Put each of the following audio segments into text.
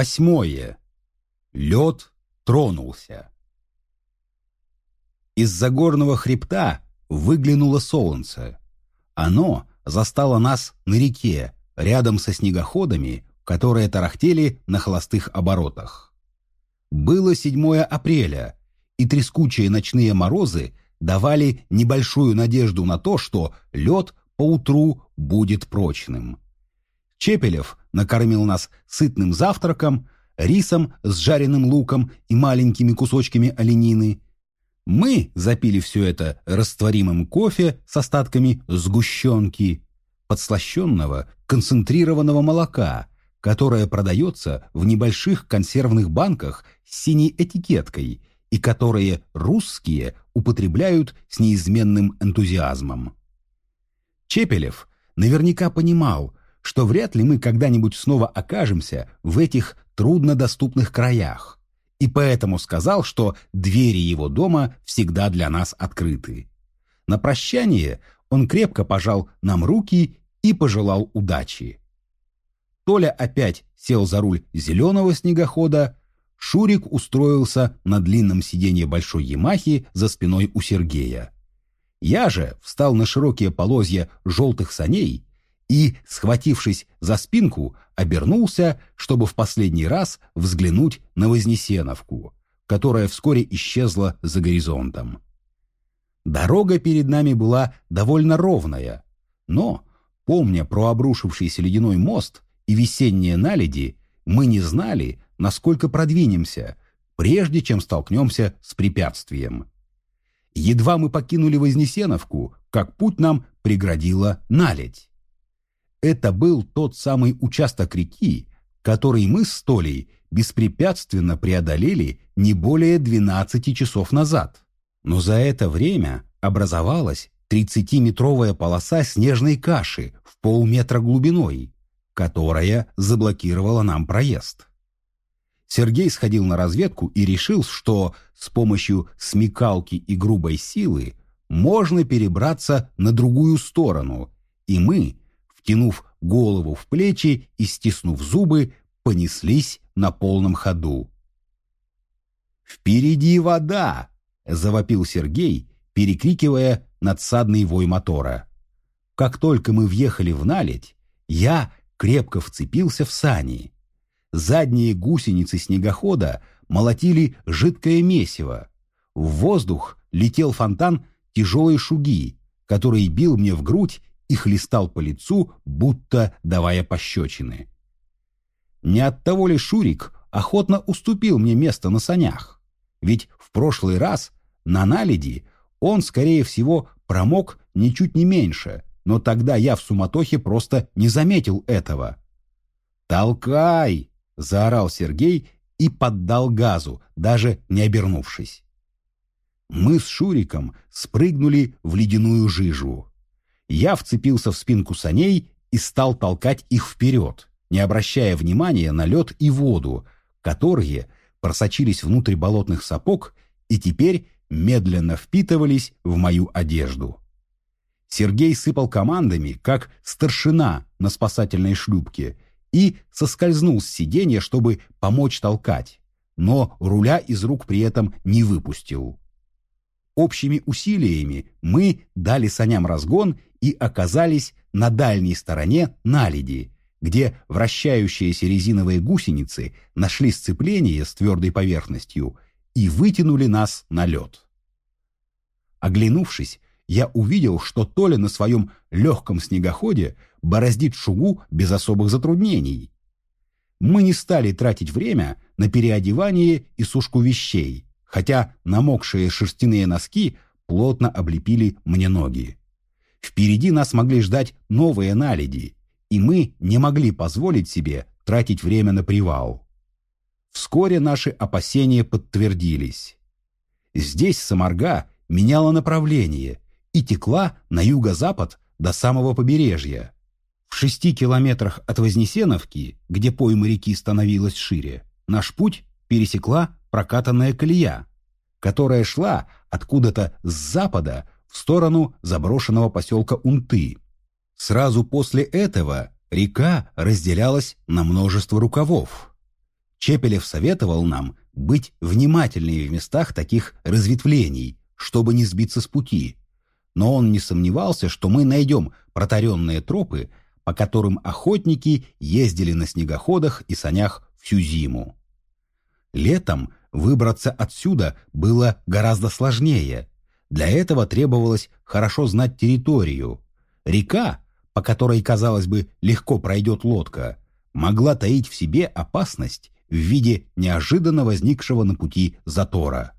Восьмое. Лед тронулся. Из-за горного хребта выглянуло солнце. Оно застало нас на реке, рядом со снегоходами, которые тарахтели на холостых оборотах. Было 7 апреля, и трескучие ночные морозы давали небольшую надежду на то, что лед поутру будет прочным. Чепелев накормил нас сытным завтраком, рисом с жареным луком и маленькими кусочками оленины. Мы запили все это растворимым кофе с остатками сгущенки, подслащенного концентрированного молока, которое продается в небольших консервных банках с синей этикеткой и которые русские употребляют с неизменным энтузиазмом. Чепелев наверняка понимал, что вряд ли мы когда-нибудь снова окажемся в этих труднодоступных краях, и поэтому сказал, что двери его дома всегда для нас открыты. На прощание он крепко пожал нам руки и пожелал удачи. Толя опять сел за руль зеленого снегохода, Шурик устроился на длинном сиденье большой Ямахи за спиной у Сергея. Я же встал на широкие полозья желтых саней и, схватившись за спинку, обернулся, чтобы в последний раз взглянуть на Вознесеновку, которая вскоре исчезла за горизонтом. Дорога перед нами была довольно ровная, но, помня про обрушившийся ледяной мост и весенние наледи, мы не знали, насколько продвинемся, прежде чем столкнемся с препятствием. Едва мы покинули Вознесеновку, как путь нам преградила наледь. Это был тот самый участок реки, который мы с Толей беспрепятственно преодолели не более 12 часов назад. Но за это время образовалась 30-метровая полоса снежной каши в полметра глубиной, которая заблокировала нам проезд. Сергей сходил на разведку и решил, что с помощью смекалки и грубой силы можно перебраться на другую сторону, и мы втянув голову в плечи и стиснув зубы, понеслись на полном ходу. «Впереди вода!» — завопил Сергей, перекрикивая надсадный вой мотора. Как только мы въехали в наледь, я крепко вцепился в сани. Задние гусеницы снегохода молотили жидкое месиво. В воздух летел фонтан тяжелой шуги, который бил мне в грудь и хлестал по лицу, будто давая пощечины. Не от того ли Шурик охотно уступил мне место на санях? Ведь в прошлый раз на наледи он, скорее всего, промок ничуть не меньше, но тогда я в суматохе просто не заметил этого. «Толкай!» — заорал Сергей и поддал газу, даже не обернувшись. Мы с Шуриком спрыгнули в ледяную жижу. Я вцепился в спинку саней и стал толкать их вперед, не обращая внимания на лед и воду, которые просочились внутрь болотных сапог и теперь медленно впитывались в мою одежду. Сергей сыпал командами, как старшина на спасательной шлюпке, и соскользнул с сиденья, чтобы помочь толкать, но руля из рук при этом не выпустил. Общими усилиями мы дали саням разгон и оказались на дальней стороне наледи, где вращающиеся резиновые гусеницы нашли сцепление с твердой поверхностью и вытянули нас на лед. Оглянувшись, я увидел, что Толя на своем легком снегоходе бороздит шугу без особых затруднений. Мы не стали тратить время на переодевание и сушку вещей, хотя намокшие шерстяные носки плотно облепили мне ноги. Впереди нас могли ждать новые наледи, и мы не могли позволить себе тратить время на привал. Вскоре наши опасения подтвердились. Здесь Самарга меняла направление и текла на юго-запад до самого побережья. В шести километрах от Вознесеновки, где пойма реки становилась шире, наш путь пересекла прокатанная колея, которая шла откуда-то с запада в сторону заброшенного поселка Унты. Сразу после этого река разделялась на множество рукавов. Чепелев советовал нам быть внимательнее в местах таких разветвлений, чтобы не сбиться с пути. Но он не сомневался, что мы найдем протаренные тропы, по которым охотники ездили на снегоходах и санях всю зиму. Летом выбраться отсюда было гораздо сложнее. Для этого требовалось хорошо знать территорию. Река, по которой, казалось бы, легко пройдет лодка, могла таить в себе опасность в виде неожиданно возникшего на пути затора.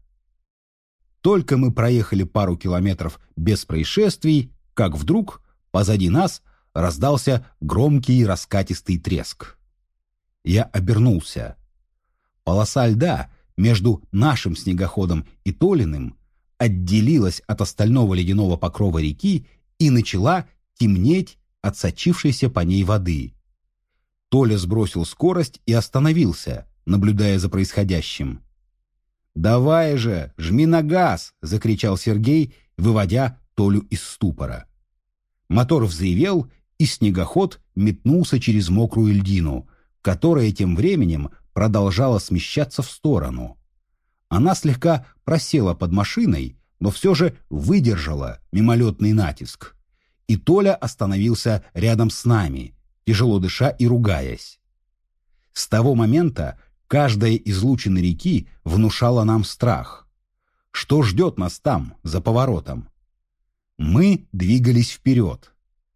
Только мы проехали пару километров без происшествий, как вдруг позади нас раздался громкий раскатистый треск. Я обернулся. Полоса льда между нашим снегоходом и Толиным отделилась от остального ледяного покрова реки и начала темнеть от сочившейся по ней воды. Толя сбросил скорость и остановился, наблюдая за происходящим. «Давай же, жми на газ!» — закричал Сергей, выводя Толю из ступора. Мотор взревел, и снегоход метнулся через мокрую льдину, которая тем временем продолжала смещаться в сторону. Она слегка просела под машиной, но все же выдержала мимолетный натиск. И Толя остановился рядом с нами, тяжело дыша и ругаясь. С того момента каждая излучина реки внушала нам страх. Что ждет нас там, за поворотом? Мы двигались вперед,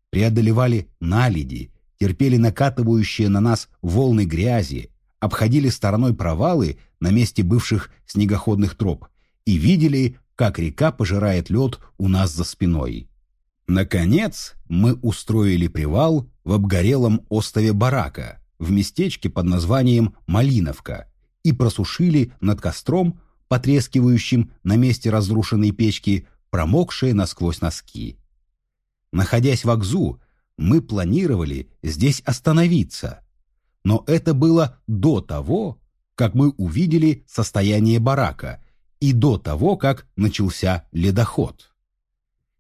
преодолевали наледи, терпели накатывающие на нас волны грязи, обходили стороной провалы на месте бывших снегоходных троп и видели, как река пожирает лед у нас за спиной. Наконец, мы устроили привал в обгорелом острове Барака, в местечке под названием Малиновка, и просушили над костром, потрескивающим на месте разрушенной печки, промокшие насквозь носки. Находясь в Акзу, мы планировали здесь остановиться, но это было до того, как мы увидели состояние барака и до того, как начался ледоход.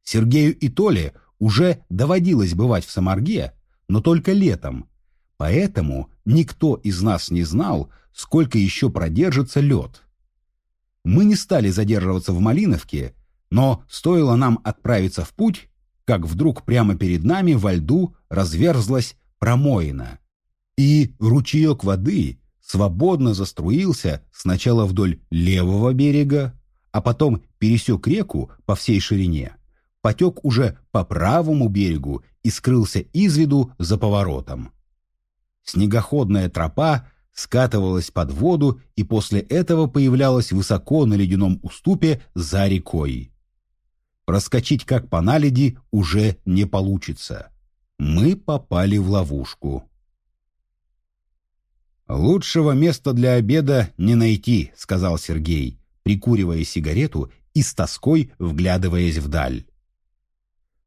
Сергею и Толе уже доводилось бывать в Самарге, но только летом, поэтому никто из нас не знал, сколько еще продержится лед. Мы не стали задерживаться в Малиновке, но стоило нам отправиться в путь, как вдруг прямо перед нами во льду разверзлась промоина – и ручеек воды свободно заструился сначала вдоль левого берега, а потом пересек реку по всей ширине, потек уже по правому берегу и скрылся из виду за поворотом. Снегоходная тропа скатывалась под воду и после этого появлялась высоко на ледяном уступе за рекой. Проскочить как по наледи уже не получится. Мы попали в ловушку. «Лучшего места для обеда не найти», — сказал Сергей, прикуривая сигарету и с тоской вглядываясь вдаль.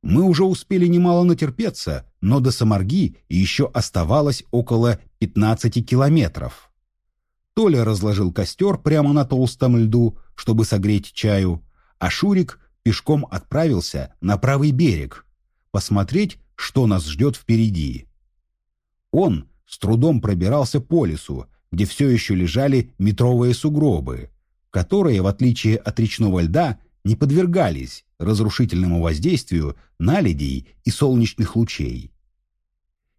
Мы уже успели немало натерпеться, но до Самарги еще оставалось около 15 километров. Толя разложил костер прямо на толстом льду, чтобы согреть чаю, а Шурик пешком отправился на правый берег, посмотреть, что нас ждет впереди. Он с трудом пробирался по лесу, где все еще лежали метровые сугробы, которые, в отличие от речного льда, не подвергались разрушительному воздействию наледей и солнечных лучей.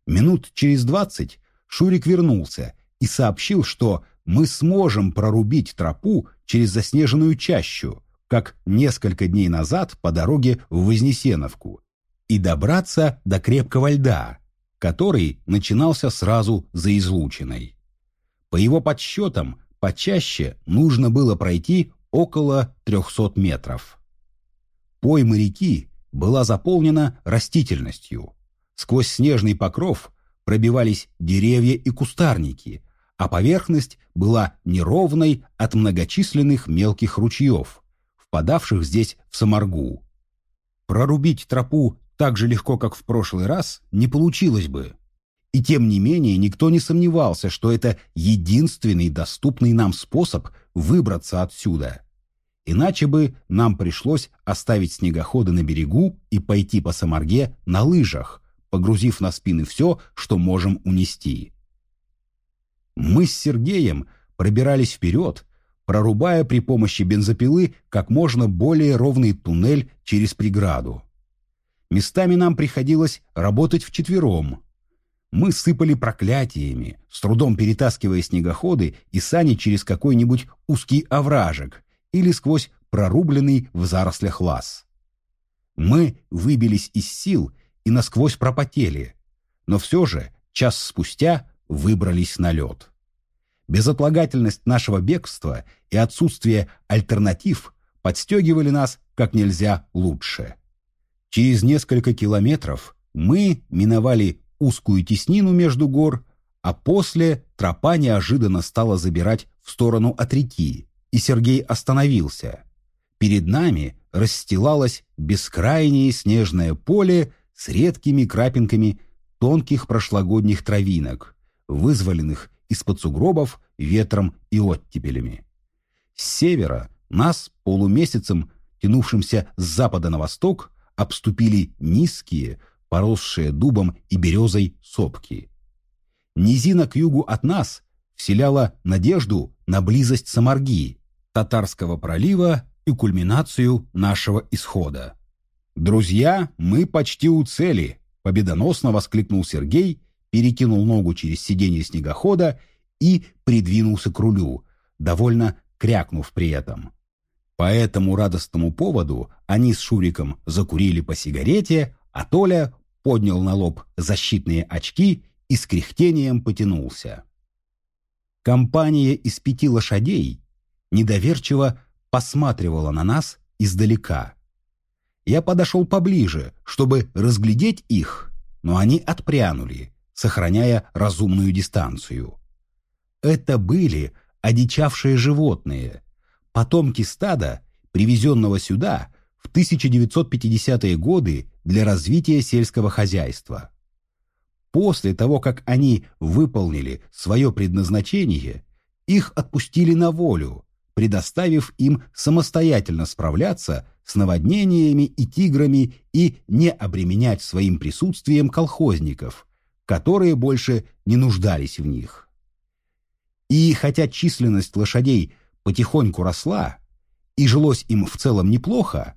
Минут через двадцать Шурик вернулся и сообщил, что мы сможем прорубить тропу через заснеженную чащу, как несколько дней назад по дороге в Вознесеновку, и добраться до крепкого льда, который начинался сразу за излучиной. По его подсчетам, почаще нужно было пройти около 300 метров. Пойма реки была заполнена растительностью. Сквозь снежный покров пробивались деревья и кустарники, а поверхность была неровной от многочисленных мелких ручьев, впадавших здесь в Самаргу. Прорубить тропу так же легко, как в прошлый раз, не получилось бы. И тем не менее никто не сомневался, что это единственный доступный нам способ выбраться отсюда. Иначе бы нам пришлось оставить снегоходы на берегу и пойти по Самарге на лыжах, погрузив на спины все, что можем унести. Мы с Сергеем пробирались вперед, прорубая при помощи бензопилы как можно более ровный туннель через преграду. Местами нам приходилось работать вчетвером. Мы сыпали проклятиями, с трудом перетаскивая снегоходы и сани через какой-нибудь узкий овражек или сквозь прорубленный в зарослях лаз. Мы выбились из сил и насквозь пропотели, но все же час спустя выбрались на лед. Безотлагательность нашего бегства и отсутствие альтернатив подстегивали нас как нельзя лучше. Через несколько километров мы миновали узкую теснину между гор, а после тропа неожиданно стала забирать в сторону от реки, и Сергей остановился. Перед нами расстилалось бескрайнее снежное поле с редкими крапинками тонких прошлогодних травинок, вызволенных из-под сугробов ветром и оттепелями. С севера нас полумесяцем, тянувшимся с запада на восток, обступили низкие, поросшие дубом и березой сопки. Низина к югу от нас вселяла надежду на близость Самарги, Татарского пролива и кульминацию нашего исхода. «Друзья, мы почти у цели!» — победоносно воскликнул Сергей, перекинул ногу через сиденье снегохода и придвинулся к рулю, довольно крякнув при этом. По этому радостному поводу они с Шуриком закурили по сигарете, а Толя поднял на лоб защитные очки и с кряхтением потянулся. Компания из пяти лошадей недоверчиво посматривала на нас издалека. Я подошел поближе, чтобы разглядеть их, но они отпрянули, сохраняя разумную дистанцию. Это были одичавшие животные, потомки стада, привезенного сюда в 1950-е годы для развития сельского хозяйства. После того, как они выполнили свое предназначение, их отпустили на волю, предоставив им самостоятельно справляться с наводнениями и тиграми и не обременять своим присутствием колхозников, которые больше не нуждались в них. И хотя численность лошадей потихоньку росла, и жилось им в целом неплохо,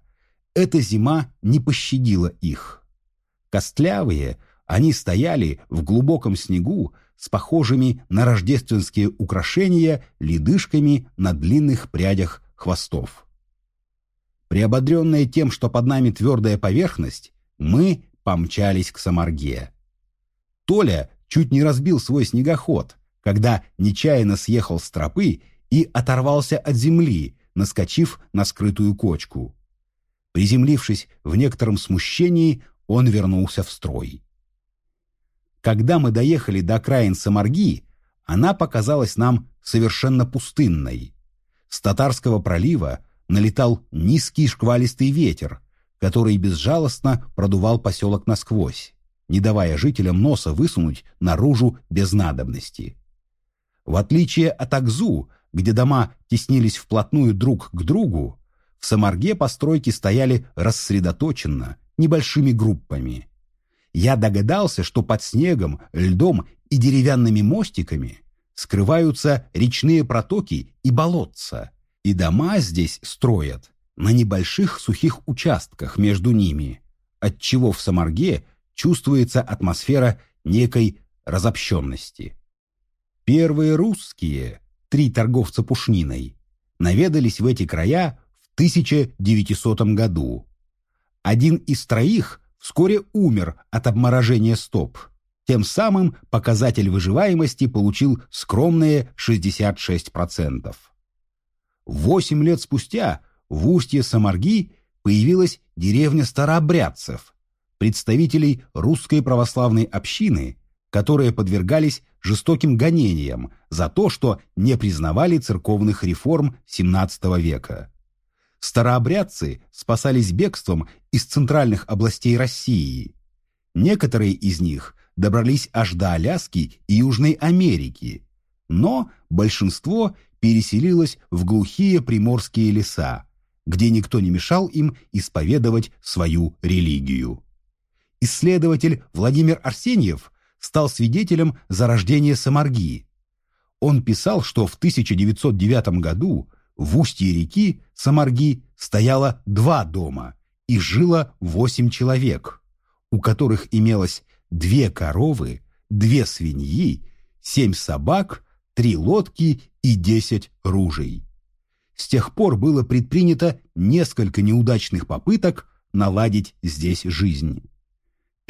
эта зима не пощадила их. Костлявые, они стояли в глубоком снегу с похожими на рождественские украшения ледышками на длинных прядях хвостов. Приободренные тем, что под нами твердая поверхность, мы помчались к Самарге. Толя чуть не разбил свой снегоход, когда нечаянно съехал с тропы и оторвался от земли, наскочив на скрытую кочку. Приземлившись в некотором смущении, он вернулся в строй. Когда мы доехали до окраин Самарги, она показалась нам совершенно пустынной. С Татарского пролива налетал низкий шквалистый ветер, который безжалостно продувал поселок насквозь, не давая жителям носа высунуть наружу без надобности. В отличие от Акзу, где дома теснились вплотную друг к другу, в Самарге постройки стояли рассредоточенно, небольшими группами. Я догадался, что под снегом, льдом и деревянными мостиками скрываются речные протоки и болотца, и дома здесь строят на небольших сухих участках между ними, отчего в Самарге чувствуется атмосфера некой разобщенности. Первые русские, три торговца пушниной, наведались в эти края в 1900 году. Один из троих вскоре умер от обморожения стоп. Тем самым показатель выживаемости получил скромные 66%. Восемь лет спустя в устье Самарги появилась деревня старообрядцев, представителей русской православной общины, которые подвергались жестоким гонениям за то, что не признавали церковных реформ XVII века. Старообрядцы спасались бегством из центральных областей России. Некоторые из них добрались аж до Аляски и Южной Америки, но большинство переселилось в глухие приморские леса, где никто не мешал им исповедовать свою религию. Исследователь Владимир Арсеньев стал свидетелем зарождения Самарги. Он писал, что в 1909 году в устье реки Самарги стояло два дома и жило восемь человек, у которых имелось две коровы, две свиньи, семь собак, три лодки и десять ружей. С тех пор было предпринято несколько неудачных попыток наладить здесь жизнь.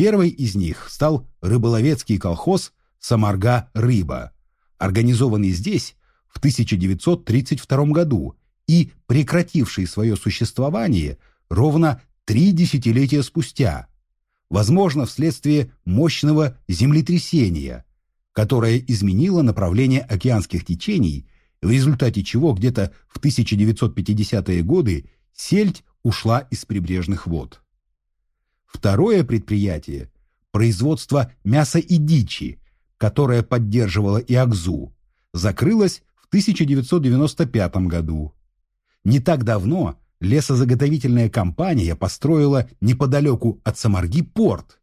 Первой из них стал рыболовецкий колхоз «Самарга-рыба», организованный здесь в 1932 году и прекративший свое существование ровно три десятилетия спустя, возможно, вследствие мощного землетрясения, которое изменило направление океанских течений, в результате чего где-то в 1950-е годы сельдь ушла из прибрежных вод. Второе предприятие – производство мяса и дичи, которое поддерживало Иагзу, закрылось в 1995 году. Не так давно лесозаготовительная компания построила неподалеку от Самарги порт,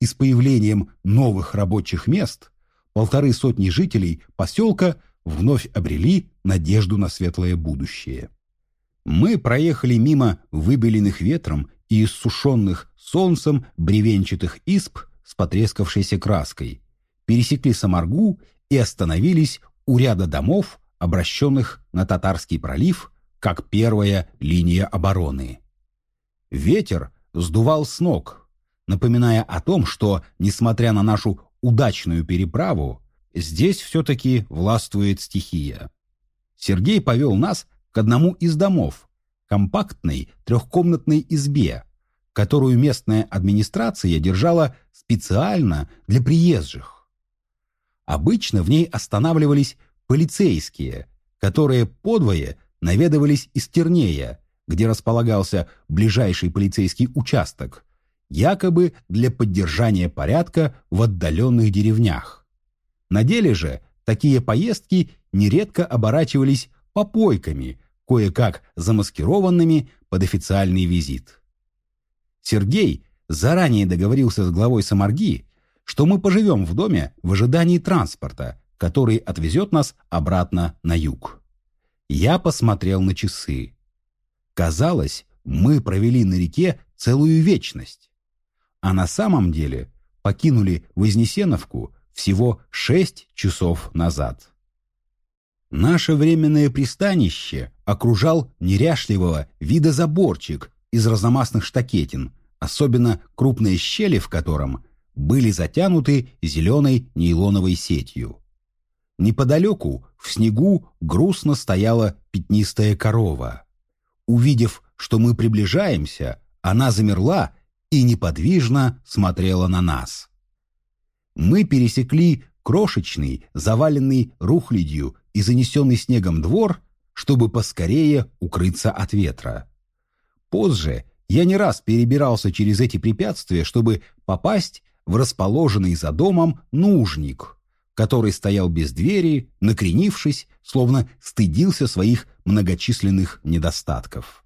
и с появлением новых рабочих мест полторы сотни жителей поселка вновь обрели надежду на светлое будущее. Мы проехали мимо выбеленных ветром и иссушенных солнцем бревенчатых исп с потрескавшейся краской, пересекли Самаргу и остановились у ряда домов, обращенных на Татарский пролив, как первая линия обороны. Ветер сдувал с ног, напоминая о том, что, несмотря на нашу удачную переправу, здесь все-таки властвует стихия. Сергей повел нас к одному из домов, компактной трехкомнатной избе, которую местная администрация держала специально для приезжих. Обычно в ней останавливались полицейские, которые подвое наведывались из Тернея, где располагался ближайший полицейский участок, якобы для поддержания порядка в отдаленных деревнях. На деле же такие поездки нередко оборачивались попойками, кое-как замаскированными под официальный визит. Сергей заранее договорился с главой Самарги, что мы поживем в доме в ожидании транспорта, который отвезет нас обратно на юг. Я посмотрел на часы. Казалось, мы провели на реке целую вечность. А на самом деле покинули Вознесеновку всего шесть часов назад. Наше временное пристанище окружал неряшливого вида заборчик из разномастных штакетин, особенно крупные щели в котором были затянуты зеленой нейлоновой сетью. Неподалеку, в снегу, грустно стояла пятнистая корова. Увидев, что мы приближаемся, она замерла и неподвижно смотрела на нас. Мы пересекли крошечный, заваленный рухлядью и занесенный снегом двор, чтобы поскорее укрыться от ветра. Позже я не раз перебирался через эти препятствия, чтобы попасть в расположенный за домом нужник, который стоял без двери, накренившись, словно стыдился своих многочисленных недостатков.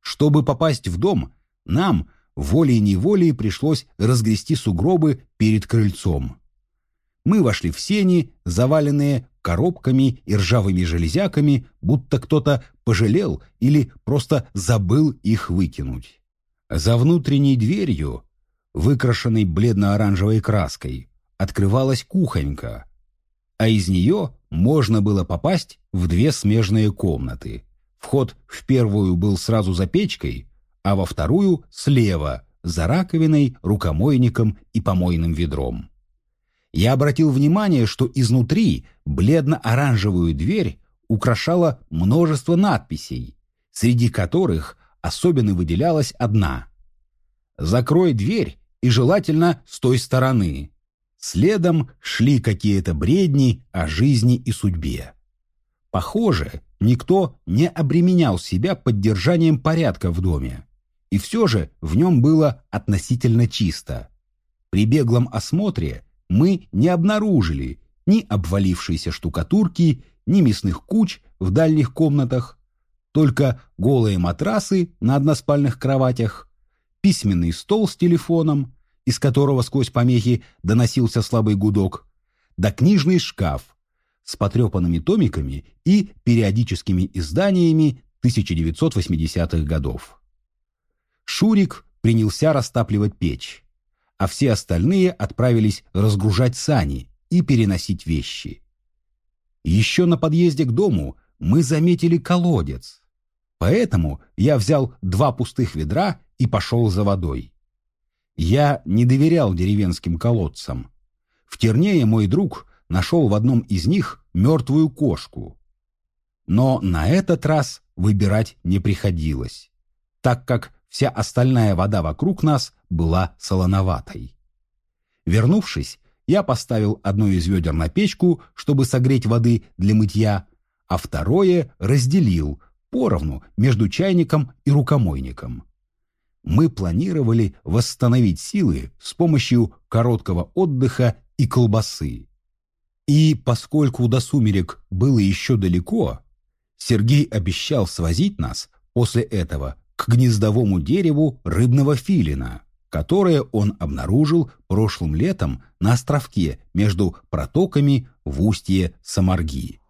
Чтобы попасть в дом, нам волей-неволей пришлось разгрести сугробы перед крыльцом. Мы вошли в сени, заваленные коробками и ржавыми железяками, будто кто-то пожалел или просто забыл их выкинуть. За внутренней дверью, выкрашенной бледно-оранжевой краской, открывалась кухонька, а из нее можно было попасть в две смежные комнаты. Вход в первую был сразу за печкой, а во вторую слева, за раковиной, рукомойником и помойным ведром. Я обратил внимание, что изнутри бледно-оранжевую дверь украшало множество надписей, среди которых особенно выделялась одна. «Закрой дверь и желательно с той стороны». Следом шли какие-то бредни о жизни и судьбе. Похоже, никто не обременял себя поддержанием порядка в доме. И все же в нем было относительно чисто. При беглом осмотре мы не обнаружили ни обвалившейся штукатурки, ни мясных куч в дальних комнатах, только голые матрасы на односпальных кроватях, письменный стол с телефоном, из которого сквозь помехи доносился слабый гудок, да книжный шкаф, с потрепанными томиками и периодическими изданиями 1980-х годов. Шурик принялся растапливать печь, а все остальные отправились разгружать сани и переносить вещи. Еще на подъезде к дому мы заметили колодец, поэтому я взял два пустых ведра и пошел за водой. Я не доверял деревенским колодцам. В Тернее мой друг нашел в одном из них мертвую кошку. Но на этот раз выбирать не приходилось, так как вся остальная вода вокруг нас была солоноватой. Вернувшись, я поставил одно из ведер на печку, чтобы согреть воды для мытья, а второе разделил поровну между чайником и рукомойником. Мы планировали восстановить силы с помощью короткого отдыха и колбасы. И поскольку до сумерек было еще далеко, Сергей обещал свозить нас после этого к гнездовому дереву рыбного филина, которое он обнаружил прошлым летом на островке между протоками в устье Самарги.